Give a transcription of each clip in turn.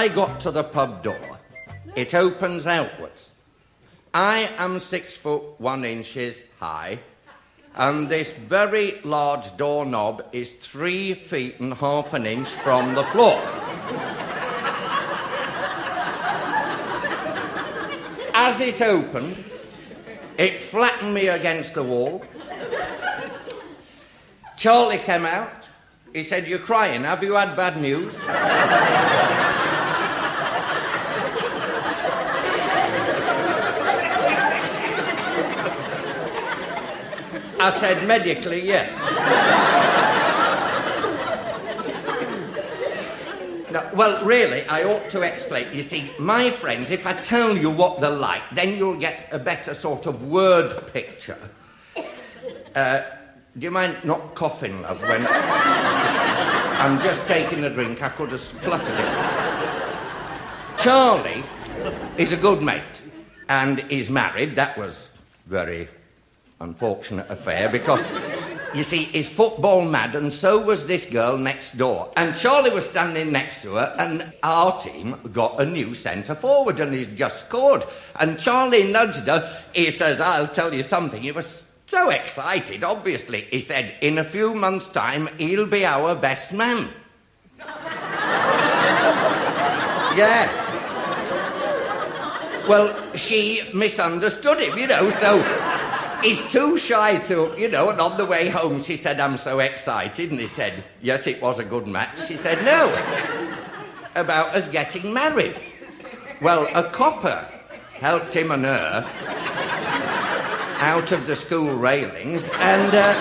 I got to the pub door, it opens outwards. I am six foot one inches high, and this very large doorknob is three feet and half an inch from the floor. As it opened, it flattened me against the wall. Charlie came out. He said, You're crying. Have you had bad news? I said, Medically, yes. No, well, really, I ought to explain. You see, my friends, if I tell you what they're like, then you'll get a better sort of word picture. Uh, do you mind not coughing, love, when I'm just taking a drink? I could have spluttered it. Charlie is a good mate and is married. That was very unfortunate affair because you see, he's football mad, and so was this girl next door. And Charlie was standing next to her, and our team got a new centre forward, and he's just scored. And Charlie nudged her. He says, I'll tell you something. He was so excited, obviously. He said, In a few months' time, he'll be our best man. yeah. Well, she misunderstood him, you know, so he's too shy to, you know, and on the way home she said, I'm so excited. And he said, Yes, it was a good match. She said, No, about us getting married. Well, a copper helped him and her out of the school railings, and uh,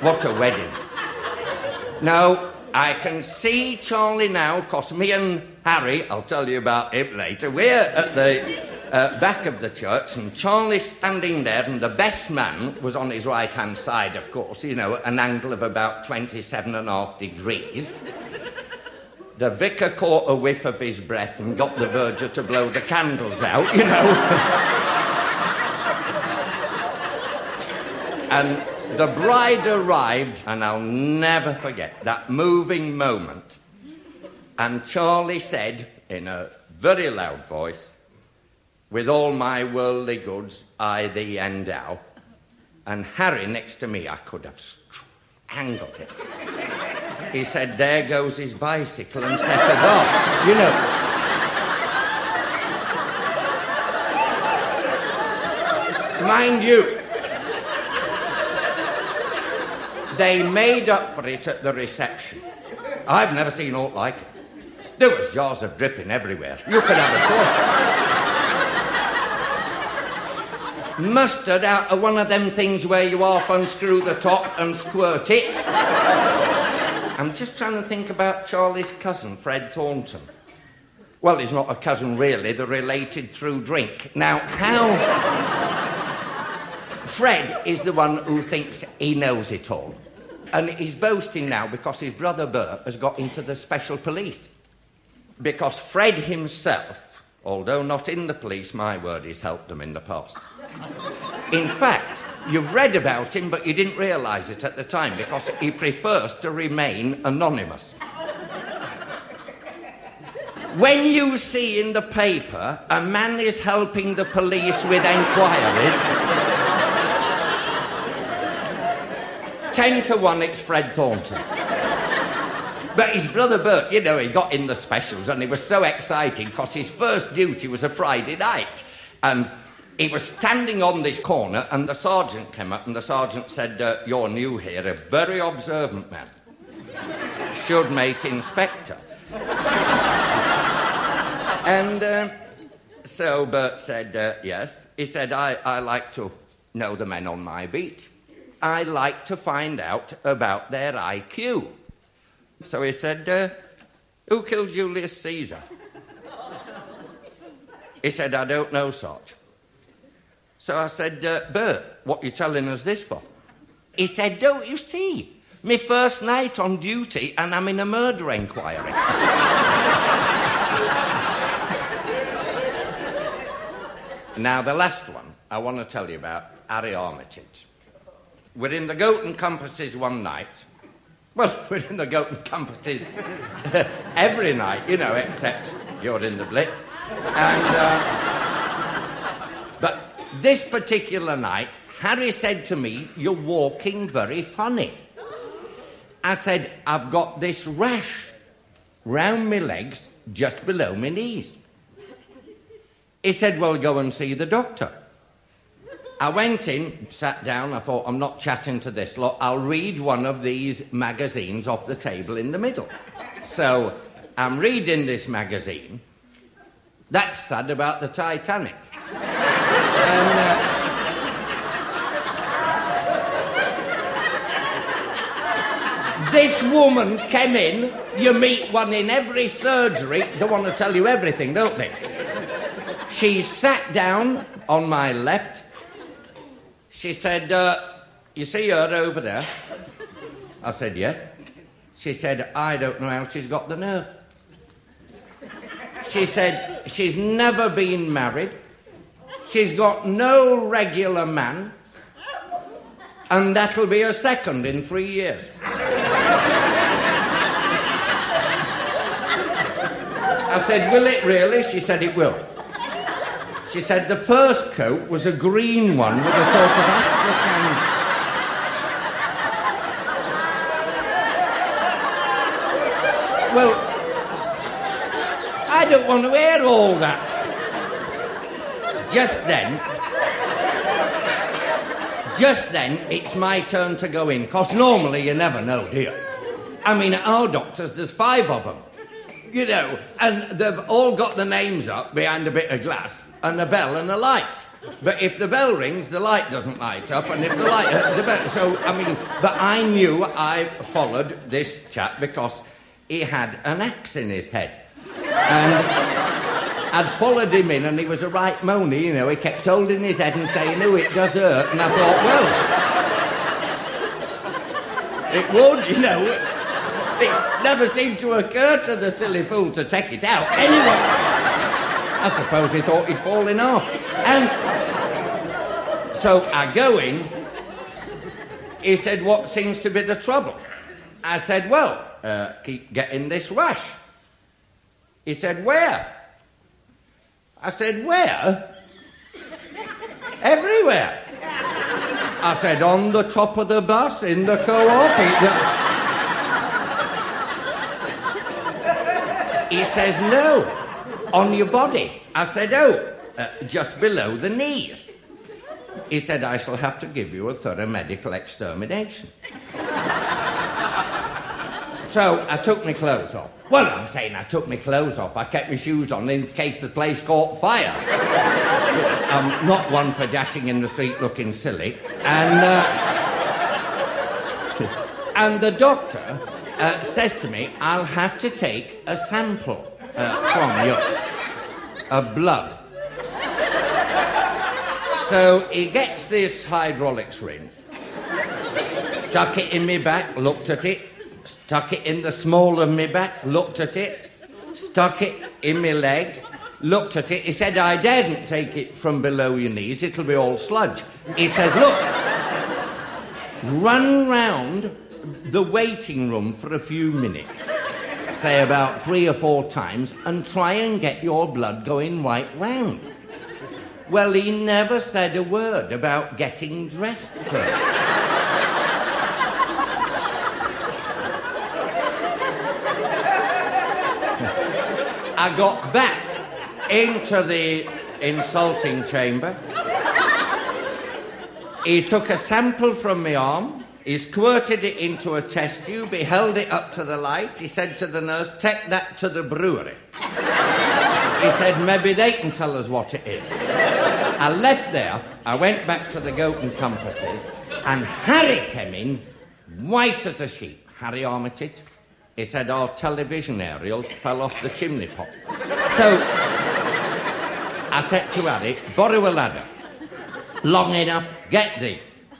what a wedding. Now, I can see Charlie now, because me and Harry, I'll tell you about him later, we're at the uh, back of the church, and Charlie standing there, and the best man was on his right hand side, of course, you know, an angle of about 27 and a half degrees. The vicar caught a whiff of his breath and got the verger to blow the candles out, you know. and the bride arrived, and I'll never forget that moving moment. And Charlie said in a very loud voice, with all my worldly goods, I thee endow. And Harry next to me, I could have strangled him. He said, There goes his bicycle, and set it off. You know. Mind you, they made up for it at the reception. I've never seen aught like it. There was jars of dripping everywhere. You could have a tour mustard out of one of them things where you half unscrew the top and squirt it. I'm just trying to think about Charlie's cousin, Fred Thornton. Well, he's not a cousin really, they're related through drink. Now, how. Fred is the one who thinks he knows it all. And he's boasting now because his brother Bert has got into the special police. Because Fred himself, although not in the police, my word, he's helped them in the past. In fact, you've read about him, but you didn't realise it at the time because he prefers to remain anonymous. When you see in the paper a man is helping the police with enquiries, ten to one it's Fred Thornton. But his brother Bert, you know, he got in the specials and he was so excited because his first duty was a Friday night. And he was standing on this corner, and the sergeant came up, and the sergeant said, uh, You're new here, a very observant man. Should make inspector. and uh, so Bert said, uh, Yes. He said, I, I like to know the men on my beat. I like to find out about their IQ. So he said, uh, Who killed Julius Caesar? He said, I don't know, Sarge. So I said, uh, Bert, what are you telling us this for? He said, Don't you see? My first night on duty, and I'm in a murder inquiry. now, the last one I want to tell you about Harry Armitage. We're in the Goat and Compasses one night, Well, we're in the Goat and Compasses every night, you know, except you're in the Blitz. And, uh, this particular night, Harry said to me, You're walking very funny. I said, I've got this rash round my legs just below my knees. He said, Well, go and see the doctor. I went in, sat down, I thought, I'm not chatting to this lot. I'll read one of these magazines off the table in the middle. So I'm reading this magazine. That's sad about the Titanic. And, uh, This woman came in. You meet one in every surgery. They want to tell you everything, don't they? She sat down on my left. She said, uh, You see her over there? I said, Yes. She said, I don't know how she's got the nerve. She said, She's never been married. She's got no regular man. And that'll be her second in three years. I said, Will it really? She said, It will. She said the first coat was a green one with a sort of Astrakhan. Well, I don't want to hear all that. Just then, just then, it's my turn to go in, because normally you never know, do you? I mean, at our doctors, there's five of them you know, and they've all got the names up behind a bit of glass and a bell and a light. But if the bell rings, the light doesn't light up, and if the light, uh, the bell. So I mean, but I knew I followed this chap because he had an axe in his head, and I'd followed him in, and he was a right moany, you know. He kept holding his head and saying, "Oh, it does hurt," and I thought, well, it would, you know. It never seemed to occur to the silly fool to take it out. Anyway, I suppose he thought he'd fallen off. And so I go in. He said, What seems to be the trouble? I said, Well, uh, keep getting this rash. He said, Where? I said, Where? Everywhere. I said, On the top of the bus, in the co op. He says, No, on your body. I said, Oh, uh, just below the knees. He said, I shall have to give you a thorough medical extermination. So I took my clothes off. Well, I'm saying I took my clothes off. I kept my shoes on in case the place caught fire. I'm not one for dashing in the street looking silly. And, uh, and the doctor uh, says to me, I'll have to take a sample uh, from you of blood. So he gets this hydraulic syringe, stuck it in my back, looked at it, stuck it in the small of my back, looked at it, stuck it in my leg, looked at it. He said, I daren't take it from below your knees, it'll be all sludge. He says, Look, run round the waiting room for a few minutes, say about three or four times, and try and get your blood going right round. Well, he never said a word about getting dressed first. I got back into the insulting chamber. He took a sample from my arm he squirted it into a test tube, he held it up to the light, he said to the nurse, Take that to the brewery. he said, Maybe they can tell us what it is. I left there, I went back to the Goat and Compasses, and Harry came in, white as a sheet. Harry Armitage. He said, Our television aerials fell off the chimney pot. So I said to Harry, Borrow a ladder. Long enough, get the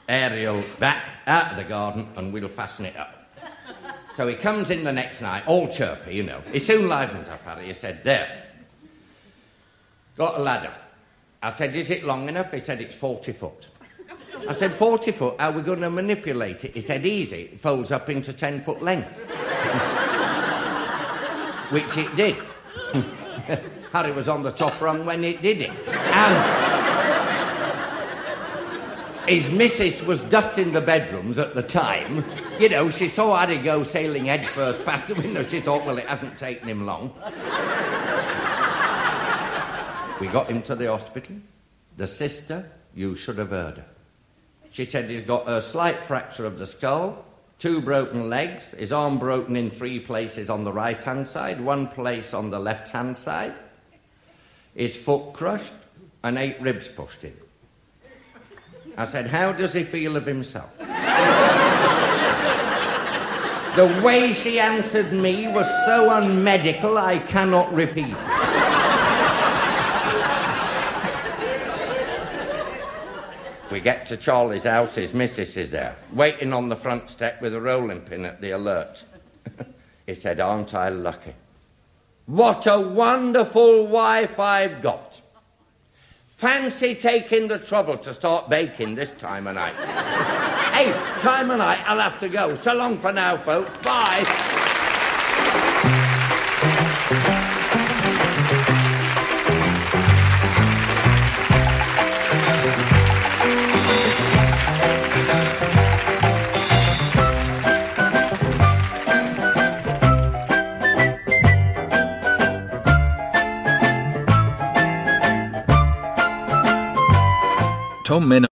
aerial back out of the garden and we'll fasten it up. So he comes in the next night, all chirpy, you know. He soon livens up, Harry. He said, There. Got a ladder. I said, Is it long enough? He said, It's 40 foot. I said, 40 foot, how are we going to manipulate it? He said, easy, it folds up into 10 foot length. Which it did. Harry was on the top rung when it did it. And his missus was dusting the bedrooms at the time. You know, she saw Harry go sailing headfirst past the window. She thought, well, it hasn't taken him long. we got him to the hospital. The sister, you should have heard her. She said he's got a slight fracture of the skull, two broken legs, his arm broken in three places on the right hand side, one place on the left hand side, his foot crushed, and eight ribs pushed in. I said, How does he feel of himself? the way she answered me was so unmedical, I cannot repeat it. We get to Charlie's house, his missus is there, waiting on the front step with a rolling pin at the alert. he said, Aren't I lucky? What a wonderful wife I've got. Fancy taking the trouble to start baking this time of night. hey, time of night, I'll have to go. So long for now, folks. Bye. Menno